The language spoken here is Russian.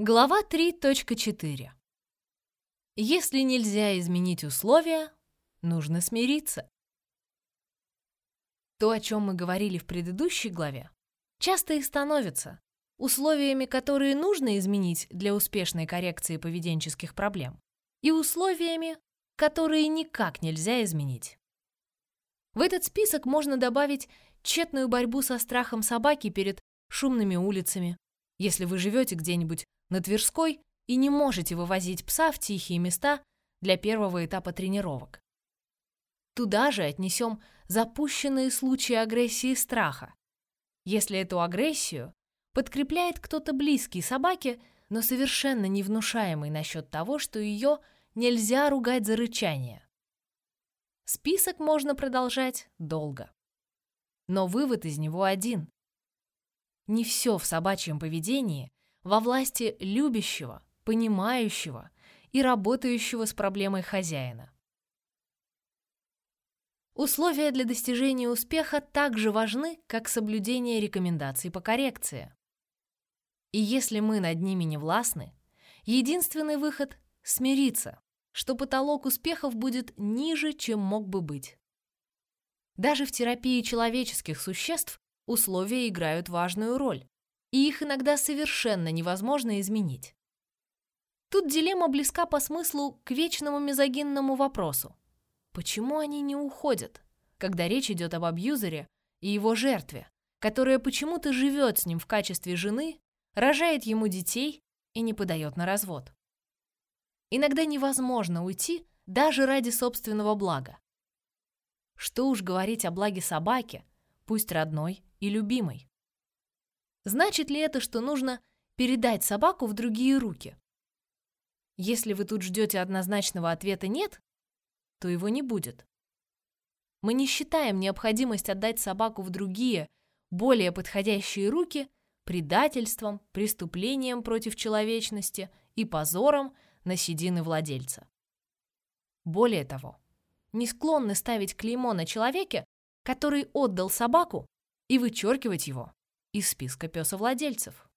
Глава 3.4. Если нельзя изменить условия, нужно смириться. То, о чем мы говорили в предыдущей главе, часто и становится условиями, которые нужно изменить для успешной коррекции поведенческих проблем, и условиями, которые никак нельзя изменить. В этот список можно добавить тщетную борьбу со страхом собаки перед шумными улицами, если вы живете где-нибудь на Тверской и не можете вывозить пса в тихие места для первого этапа тренировок. Туда же отнесем запущенные случаи агрессии и страха. Если эту агрессию подкрепляет кто-то близкий собаке, но совершенно не внушаемый насчет того, что ее нельзя ругать за рычание. Список можно продолжать долго. Но вывод из него один. Не все в собачьем поведении во власти любящего, понимающего и работающего с проблемой хозяина. Условия для достижения успеха так же важны, как соблюдение рекомендаций по коррекции. И если мы над ними не властны, единственный выход — смириться, что потолок успехов будет ниже, чем мог бы быть. Даже в терапии человеческих существ условия играют важную роль и их иногда совершенно невозможно изменить. Тут дилемма близка по смыслу к вечному мизогинному вопросу. Почему они не уходят, когда речь идет об абьюзере и его жертве, которая почему-то живет с ним в качестве жены, рожает ему детей и не подает на развод? Иногда невозможно уйти даже ради собственного блага. Что уж говорить о благе собаки, пусть родной и любимой. Значит ли это, что нужно передать собаку в другие руки? Если вы тут ждете однозначного ответа «нет», то его не будет. Мы не считаем необходимость отдать собаку в другие, более подходящие руки предательством, преступлением против человечности и позором на седины владельца. Более того, не склонны ставить клеймо на человеке, который отдал собаку, и вычеркивать его из списка песовладельцев.